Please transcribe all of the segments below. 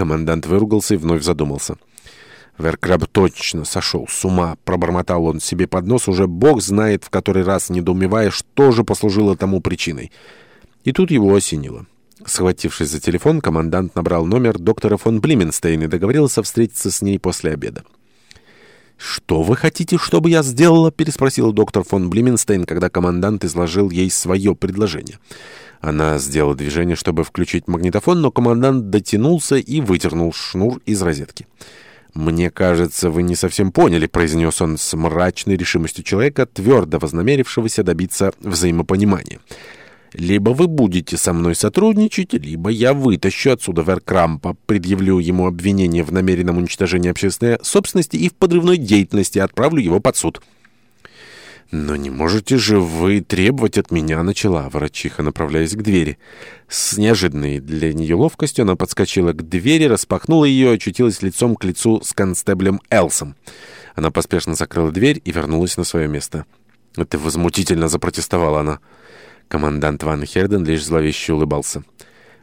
Командант выругался и вновь задумался. Веркраб точно сошел с ума. Пробормотал он себе под нос, уже бог знает в который раз, недоумевая, что же послужило тому причиной. И тут его осенило. Схватившись за телефон, командант набрал номер доктора фон Блименстейна и договорился встретиться с ней после обеда. «Что вы хотите, чтобы я сделала?» — переспросила доктор фон Блименстейн, когда командант изложил ей свое предложение. Она сделала движение, чтобы включить магнитофон, но командант дотянулся и вытернул шнур из розетки. «Мне кажется, вы не совсем поняли», — произнес он с мрачной решимостью человека, твердо вознамерившегося добиться взаимопонимания. Либо вы будете со мной сотрудничать, либо я вытащу отсюда Веркрампа, предъявлю ему обвинение в намеренном уничтожении общественной собственности и в подрывной деятельности, отправлю его под суд». «Но не можете же вы требовать от меня?» — начала врачиха, направляясь к двери. С неожиданной для нее ловкостью она подскочила к двери, распахнула ее и очутилась лицом к лицу с констеблем Элсом. Она поспешно закрыла дверь и вернулась на свое место. «Это возмутительно!» — запротестовала она. Командант Ван Херден лишь зловеще улыбался.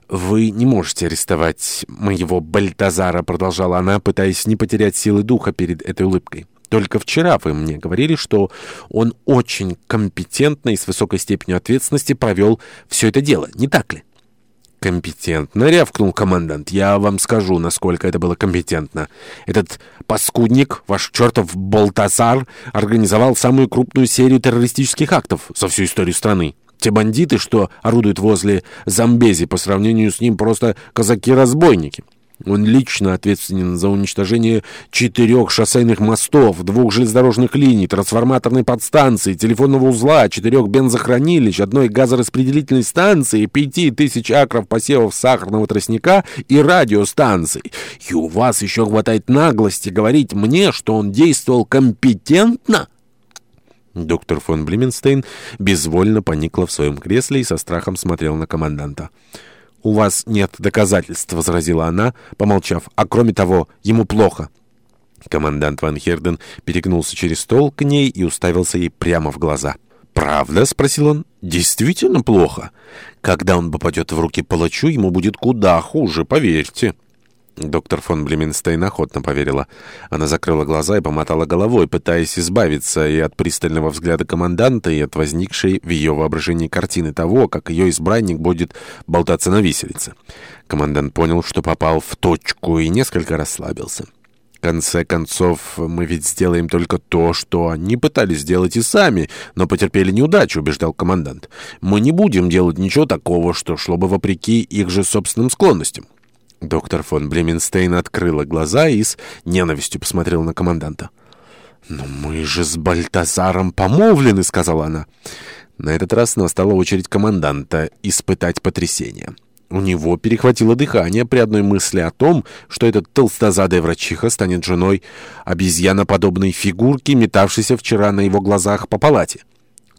«Вы не можете арестовать моего Бальтазара», — продолжала она, пытаясь не потерять силы духа перед этой улыбкой. «Только вчера вы мне говорили, что он очень компетентно и с высокой степенью ответственности провел все это дело, не так ли?» «Компетентно», — рявкнул командант. «Я вам скажу, насколько это было компетентно. Этот паскудник, ваш чертов Балтазар, организовал самую крупную серию террористических актов за всю историю страны». Те бандиты, что орудуют возле Замбези, по сравнению с ним просто казаки-разбойники. Он лично ответственен за уничтожение четырех шоссейных мостов, двух железнодорожных линий, трансформаторной подстанции, телефонного узла, четырех бензохранилищ, одной газораспределительной станции, пяти тысяч акров посевов сахарного тростника и радиостанций. И у вас еще хватает наглости говорить мне, что он действовал компетентно?» Доктор фон Блеменстейн безвольно поникла в своем кресле и со страхом смотрел на команданта. «У вас нет доказательств», — возразила она, помолчав. «А кроме того, ему плохо». Командант Ван Херден перегнулся через стол к ней и уставился ей прямо в глаза. «Правда?» — спросил он. «Действительно плохо. Когда он попадет в руки палачу, ему будет куда хуже, поверьте». Доктор фон Блеменстейн охотно поверила. Она закрыла глаза и помотала головой, пытаясь избавиться и от пристального взгляда команданта, и от возникшей в ее воображении картины того, как ее избранник будет болтаться на виселице. Командант понял, что попал в точку и несколько расслабился. В конце концов, мы ведь сделаем только то, что они пытались сделать и сами, но потерпели неудачу, убеждал командант. Мы не будем делать ничего такого, что шло бы вопреки их же собственным склонностям. Доктор фон Блеменстейн открыла глаза и с ненавистью посмотрела на команданта. «Но мы же с Бальтазаром помолвлены!» — сказала она. На этот раз настала очередь команданта испытать потрясение. У него перехватило дыхание при одной мысли о том, что этот толстозадая врачиха станет женой обезьяноподобной фигурки, метавшейся вчера на его глазах по палате.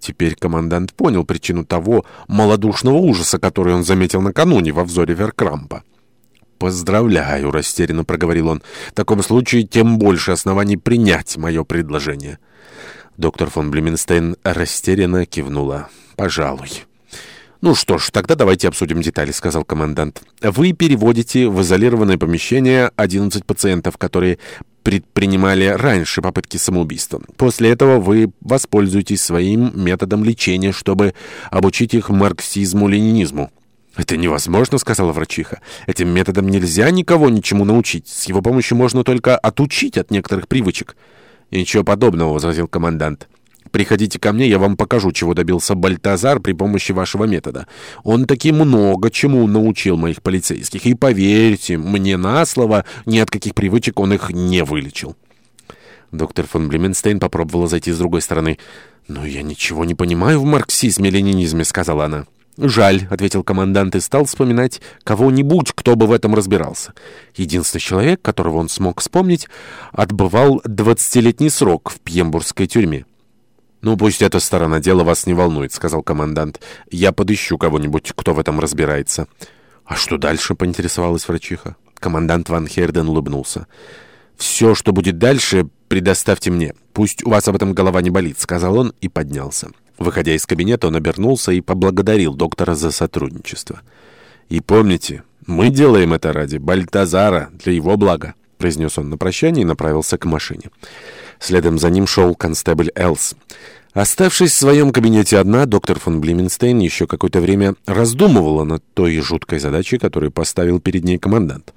Теперь командант понял причину того малодушного ужаса, который он заметил накануне во взоре Веркрампа. «Поздравляю», — растерянно проговорил он. «В таком случае тем больше оснований принять мое предложение». Доктор фон Блеменстейн растерянно кивнула. «Пожалуй». «Ну что ж, тогда давайте обсудим детали», — сказал командант. «Вы переводите в изолированное помещение 11 пациентов, которые предпринимали раньше попытки самоубийства. После этого вы воспользуетесь своим методом лечения, чтобы обучить их марксизму-ленинизму. «Это невозможно», — сказала врачиха. «Этим методом нельзя никого ничему научить. С его помощью можно только отучить от некоторых привычек». И «Ничего подобного», — возразил командант. «Приходите ко мне, я вам покажу, чего добился Бальтазар при помощи вашего метода. Он таки много чему научил моих полицейских, и поверьте мне на слово, ни от каких привычек он их не вылечил». Доктор фон Блеменстейн попробовала зайти с другой стороны. «Но я ничего не понимаю в марксизме-ленинизме», — сказала она. «Жаль», — ответил командант и стал вспоминать кого-нибудь, кто бы в этом разбирался. Единственный человек, которого он смог вспомнить, отбывал двадцатилетний срок в пьембургской тюрьме. «Ну, пусть эта сторона дела вас не волнует», — сказал командант. «Я подыщу кого-нибудь, кто в этом разбирается». «А что дальше?» — поинтересовалась врачиха. Командант Ван Херден улыбнулся. «Все, что будет дальше, предоставьте мне. Пусть у вас об этом голова не болит», — сказал он и поднялся. Выходя из кабинета, он обернулся и поблагодарил доктора за сотрудничество. «И помните, мы делаем это ради Бальтазара, для его блага», — произнес он на прощание и направился к машине. Следом за ним шел констебль Элс. Оставшись в своем кабинете одна, доктор фон Блименстейн еще какое-то время раздумывала над той жуткой задачей, которую поставил перед ней командант.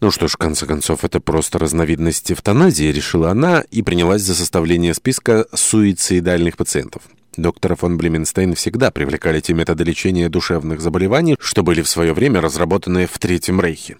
Ну что ж, в конце концов, это просто разновидность эвтаназии, решила она и принялась за составление списка суицидальных пациентов. Доктора фон Блеменстейн всегда привлекали те методы лечения душевных заболеваний, что были в свое время разработаны в Третьем Рейхе.